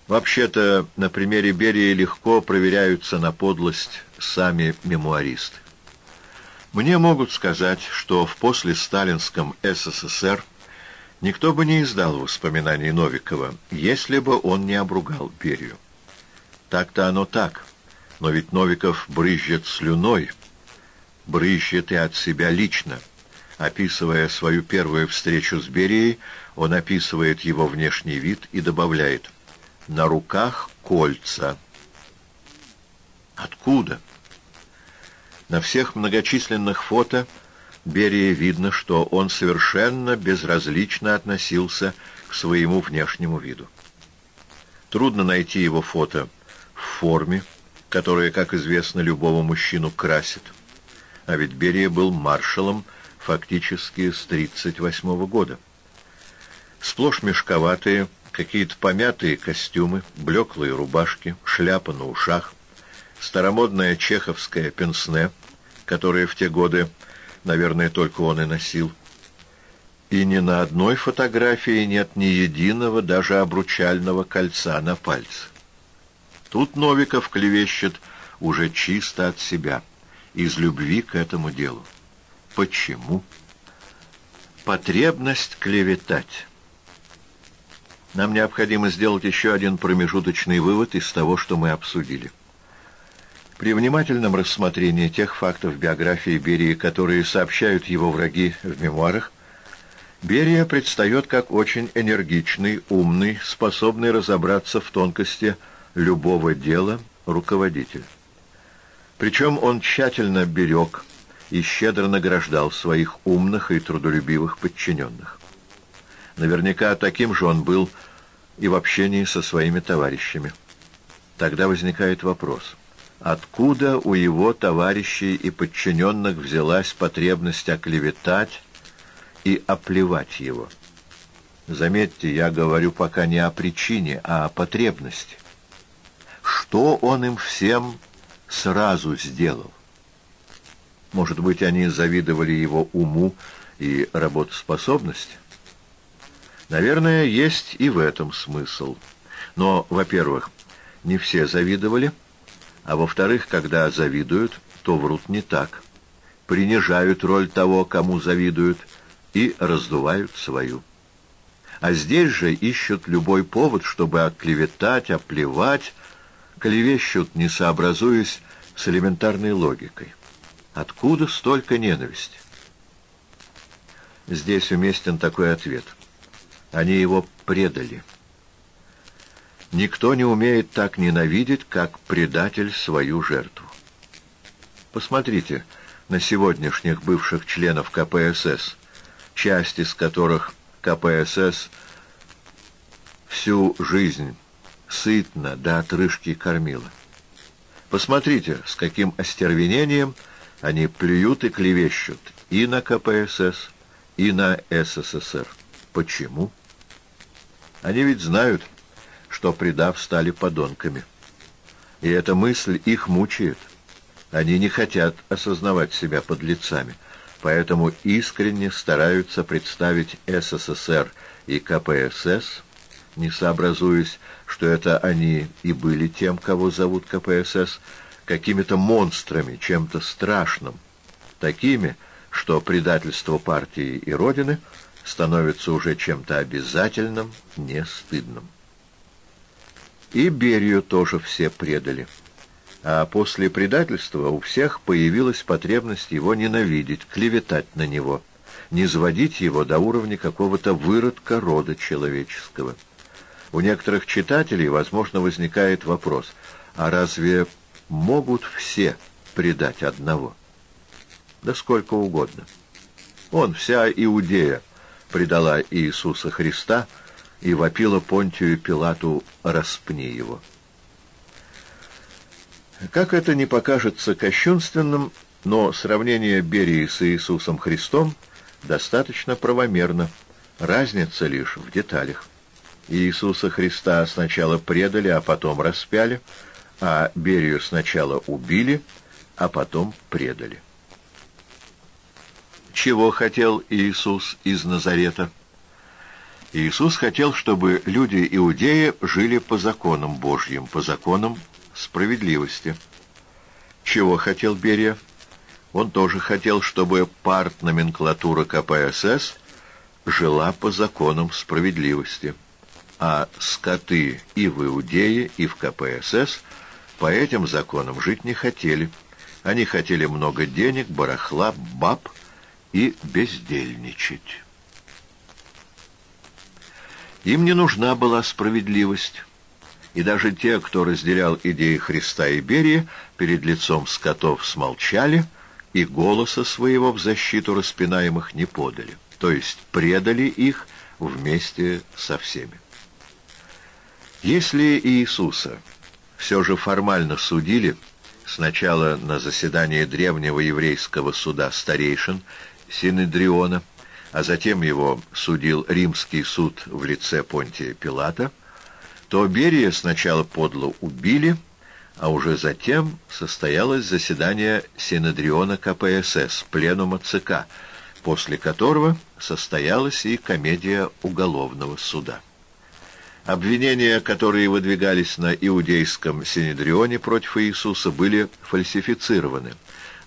Вообще-то, на примере Берии легко проверяются на подлость сами мемуаристы. Мне могут сказать, что в послесталинском СССР Никто бы не издал воспоминаний Новикова, если бы он не обругал Берию. Так-то оно так, но ведь Новиков брызжет слюной, брызжет и от себя лично. Описывая свою первую встречу с Берией, он описывает его внешний вид и добавляет «на руках кольца». Откуда? На всех многочисленных фото Берии видно, что он совершенно безразлично относился к своему внешнему виду. Трудно найти его фото в форме, которая, как известно, любого мужчину красит. А ведь Берия был маршалом фактически с 1938 года. Сплошь мешковатые, какие-то помятые костюмы, блеклые рубашки, шляпа на ушах, старомодная чеховская пенсне, которая в те годы, наверное, только он и носил. И ни на одной фотографии нет ни единого, даже обручального кольца на пальце. Тут Новиков клевещет уже чисто от себя, из любви к этому делу. Почему? Потребность клеветать. Нам необходимо сделать еще один промежуточный вывод из того, что мы обсудили. При внимательном рассмотрении тех фактов биографии Берии, которые сообщают его враги в мемуарах, Берия предстает как очень энергичный, умный, способный разобраться в тонкости любого дела руководитель. Причем он тщательно берег и щедро награждал своих умных и трудолюбивых подчиненных. Наверняка таким же он был и в общении со своими товарищами. Тогда возникает вопрос – Откуда у его товарищей и подчиненных взялась потребность оклеветать и оплевать его? Заметьте, я говорю пока не о причине, а о потребности. Что он им всем сразу сделал? Может быть, они завидовали его уму и работоспособности? Наверное, есть и в этом смысл. Но, во-первых, не все завидовали, а во-вторых, когда завидуют, то врут не так. Принижают роль того, кому завидуют, и раздувают свою. А здесь же ищут любой повод, чтобы оклеветать, оплевать, клевещут, не сообразуясь с элементарной логикой. Откуда столько ненависти? Здесь уместен такой ответ. Они его предали. Никто не умеет так ненавидеть, как предатель свою жертву. Посмотрите на сегодняшних бывших членов КПСС, часть из которых КПСС всю жизнь сытно до отрыжки кормила. Посмотрите, с каким остервенением они плюют и клевещут и на КПСС, и на СССР. Почему? Они ведь знают, что, предав, стали подонками. И эта мысль их мучает. Они не хотят осознавать себя подлецами, поэтому искренне стараются представить СССР и КПСС, не сообразуясь, что это они и были тем, кого зовут КПСС, какими-то монстрами, чем-то страшным, такими, что предательство партии и Родины становится уже чем-то обязательным, не стыдным. И Берию тоже все предали. А после предательства у всех появилась потребность его ненавидеть, клеветать на него, не сводить его до уровня какого-то выродка рода человеческого. У некоторых читателей, возможно, возникает вопрос, а разве могут все предать одного? Да сколько угодно. Он, вся Иудея, предала Иисуса Христа — и вопила Понтию Пилату «распни его». Как это не покажется кощунственным, но сравнение Берии с Иисусом Христом достаточно правомерно, разница лишь в деталях. Иисуса Христа сначала предали, а потом распяли, а Берию сначала убили, а потом предали. Чего хотел Иисус из Назарета? Иисус хотел, чтобы люди Иудеи жили по законам Божьим, по законам справедливости. Чего хотел Берия? Он тоже хотел, чтобы партноменклатура КПСС жила по законам справедливости, а скоты и в Иудее, и в КПСС по этим законам жить не хотели. Они хотели много денег, барахла, баб и бездельничать. Им не нужна была справедливость. И даже те, кто разделял идеи Христа и Берии, перед лицом скотов смолчали, и голоса своего в защиту распинаемых не подали, то есть предали их вместе со всеми. Если Иисуса все же формально судили, сначала на заседании древнего еврейского суда старейшин Синедриона, а затем его судил римский суд в лице Понтия Пилата, то Берия сначала подло убили, а уже затем состоялось заседание Синедриона КПСС, пленума ЦК, после которого состоялась и комедия уголовного суда. Обвинения, которые выдвигались на иудейском Синедрионе против Иисуса, были фальсифицированы,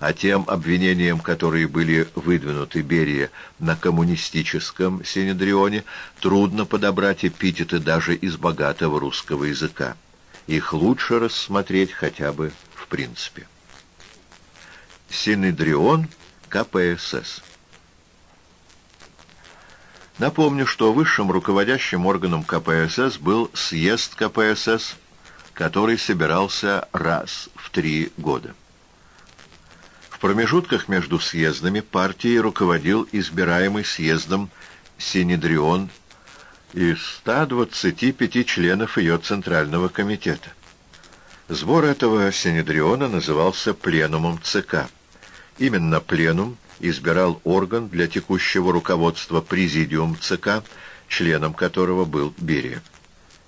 а тем обвинениям, которые были выдвинуты Берия на коммунистическом Синедрионе, трудно подобрать эпитеты даже из богатого русского языка. Их лучше рассмотреть хотя бы в принципе. Синедрион КПСС Напомню, что высшим руководящим органом КПСС был съезд КПСС, который собирался раз в три года. Промежутках между съездами партией руководил избираемый съездом Синедрион из 125 членов ее Центрального комитета. Сбор этого Синедриона назывался Пленумом ЦК. Именно Пленум избирал орган для текущего руководства Президиум ЦК, членом которого был Берия.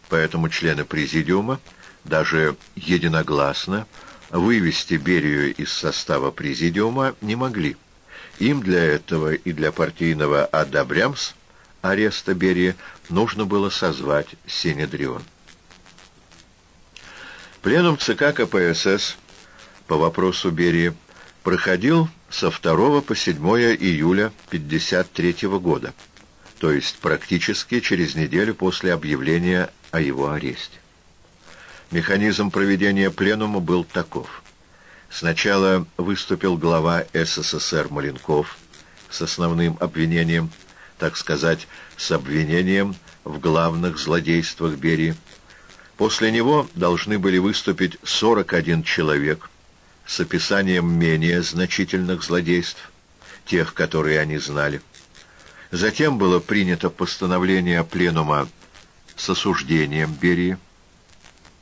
Поэтому члены Президиума даже единогласно вывести Берию из состава Президиума не могли. Им для этого и для партийного одобрямс ареста Берии нужно было созвать Синедрион. Пленум ЦК КПСС по вопросу Берии проходил со 2 по 7 июля 1953 года, то есть практически через неделю после объявления о его аресте. Механизм проведения пленума был таков. Сначала выступил глава СССР Маленков с основным обвинением, так сказать, с обвинением в главных злодействах Берии. После него должны были выступить 41 человек – с описанием менее значительных злодейств, тех, которые они знали. Затем было принято постановление Пленума с осуждением Берии.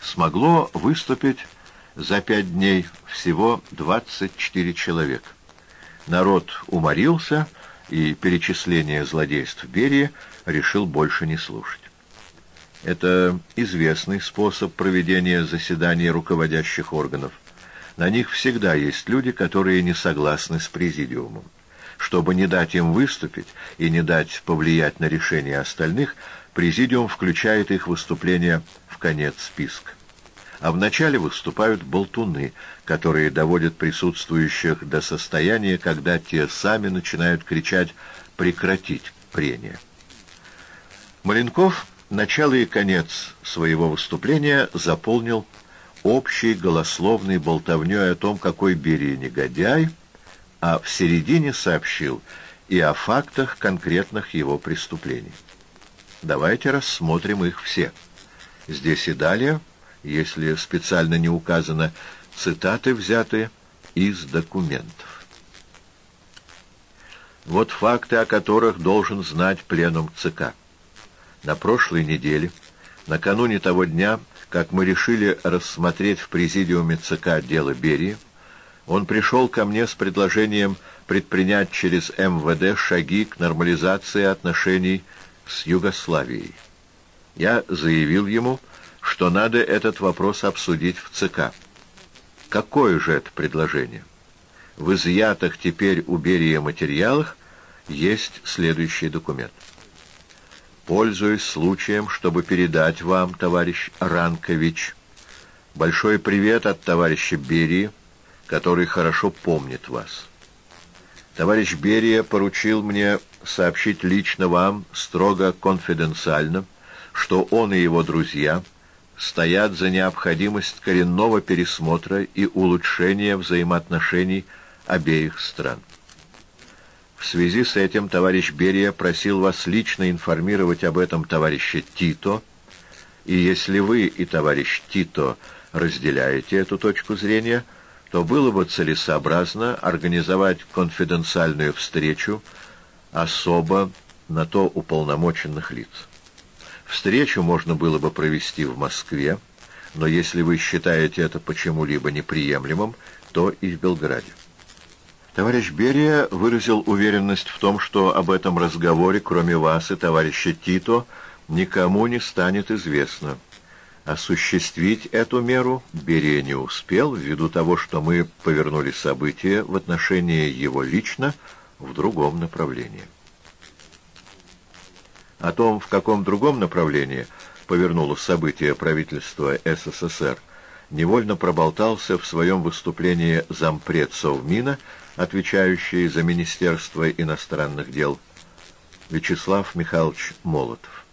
Смогло выступить за пять дней всего 24 человека. Народ уморился, и перечисление злодейств Берии решил больше не слушать. Это известный способ проведения заседаний руководящих органов. На них всегда есть люди, которые не согласны с президиумом. Чтобы не дать им выступить и не дать повлиять на решение остальных, президиум включает их выступления конец списка. А вначале выступают болтуны, которые доводят присутствующих до состояния, когда те сами начинают кричать «прекратить прение». Маленков начало и конец своего выступления заполнил общей голословной болтовней о том, какой Берия негодяй, а в середине сообщил и о фактах конкретных его преступлений. Давайте рассмотрим их все. Здесь и далее, если специально не указано, цитаты взяты из документов. Вот факты, о которых должен знать пленум ЦК. На прошлой неделе, накануне того дня, как мы решили рассмотреть в президиуме ЦК дело Берии, он пришел ко мне с предложением предпринять через МВД шаги к нормализации отношений с Югославией. Я заявил ему, что надо этот вопрос обсудить в ЦК. Какое же это предложение? В изъятых теперь у Берии материалах есть следующий документ пользуюсь случаем, чтобы передать вам, товарищ Ранкович, большой привет от товарища Берии, который хорошо помнит вас. Товарищ Берия поручил мне сообщить лично вам, строго конфиденциально, что он и его друзья стоят за необходимость коренного пересмотра и улучшения взаимоотношений обеих стран. В связи с этим товарищ Берия просил вас лично информировать об этом товарища Тито, и если вы и товарищ Тито разделяете эту точку зрения, то было бы целесообразно организовать конфиденциальную встречу особо на то уполномоченных лиц. Встречу можно было бы провести в Москве, но если вы считаете это почему-либо неприемлемым, то и в Белграде. Товарищ Берия выразил уверенность в том, что об этом разговоре, кроме вас и товарища Тито, никому не станет известно. Осуществить эту меру Берия не успел, ввиду того, что мы повернули события в отношении его лично в другом направлении. О том, в каком другом направлении повернуло событие правительства СССР, невольно проболтался в своем выступлении зампред Совмина, отвечающий за Министерство иностранных дел, Вячеслав Михайлович Молотов.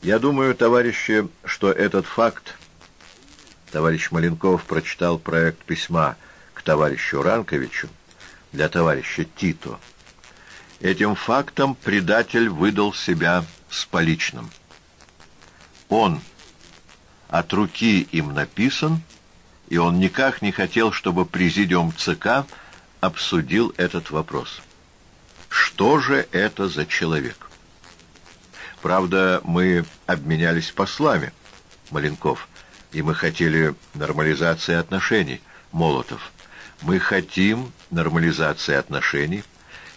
Я думаю, товарищи, что этот факт... Товарищ Маленков прочитал проект письма к товарищу Ранковичу для товарища Тито. Этим фактом предатель выдал себя с поличным. Он от руки им написан, и он никак не хотел, чтобы президиум ЦК обсудил этот вопрос. Что же это за человек? Правда, мы обменялись послами, Маленков, и мы хотели нормализации отношений, Молотов. Мы хотим нормализации отношений,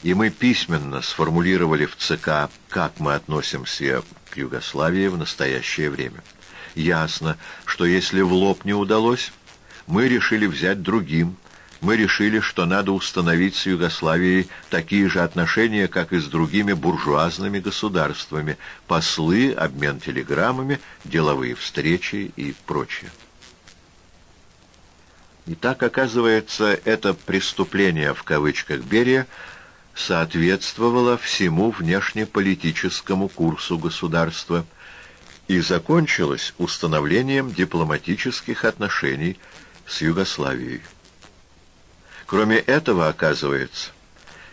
и мы письменно сформулировали в ЦК, как мы относимся к Югославии в настоящее время. Ясно, что если в лоб не удалось, мы решили взять другим, мы решили, что надо установить с Югославией такие же отношения, как и с другими буржуазными государствами, послы, обмен телеграммами, деловые встречи и прочее. И так, оказывается, это «преступление» в кавычках Берия соответствовало всему внешнеполитическому курсу государства и закончилось установлением дипломатических отношений с Югославией. Кроме этого, оказывается,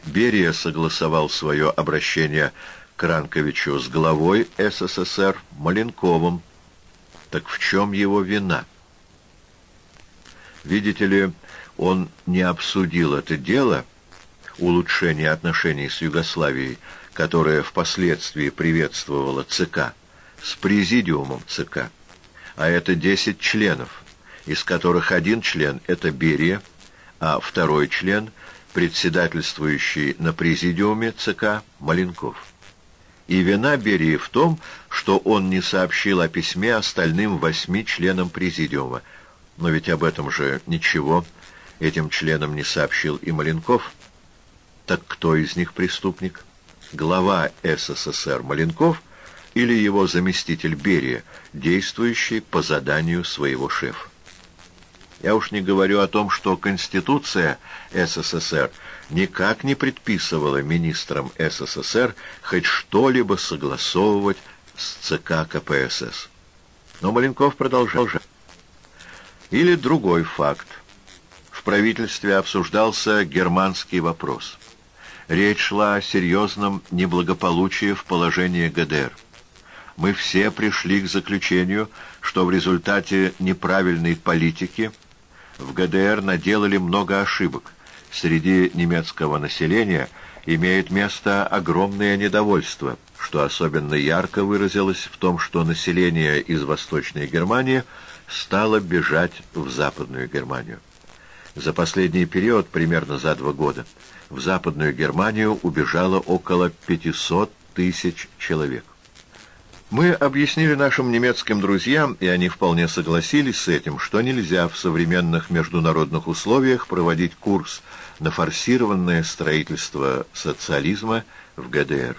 Берия согласовал свое обращение к Ранковичу с главой СССР Маленковым. Так в чем его вина? Видите ли, он не обсудил это дело, улучшение отношений с Югославией, которое впоследствии приветствовало ЦК, с президиумом ЦК. А это 10 членов, из которых один член — это Берия, а второй член, председательствующий на президиуме ЦК, Маленков. И вина Берии в том, что он не сообщил о письме остальным восьми членам президиума. Но ведь об этом же ничего этим членам не сообщил и Маленков. Так кто из них преступник? Глава СССР Маленков или его заместитель Берия, действующий по заданию своего шефа? Я уж не говорю о том, что Конституция СССР никак не предписывала министрам СССР хоть что-либо согласовывать с ЦК КПСС. Но Маленков продолжал. Или другой факт. В правительстве обсуждался германский вопрос. Речь шла о серьезном неблагополучии в положении ГДР. Мы все пришли к заключению, что в результате неправильной политики – в ГДР наделали много ошибок. Среди немецкого населения имеет место огромное недовольство, что особенно ярко выразилось в том, что население из Восточной Германии стало бежать в Западную Германию. За последний период, примерно за два года, в Западную Германию убежало около 500 тысяч человек. Мы объяснили нашим немецким друзьям, и они вполне согласились с этим, что нельзя в современных международных условиях проводить курс на форсированное строительство социализма в ГДР.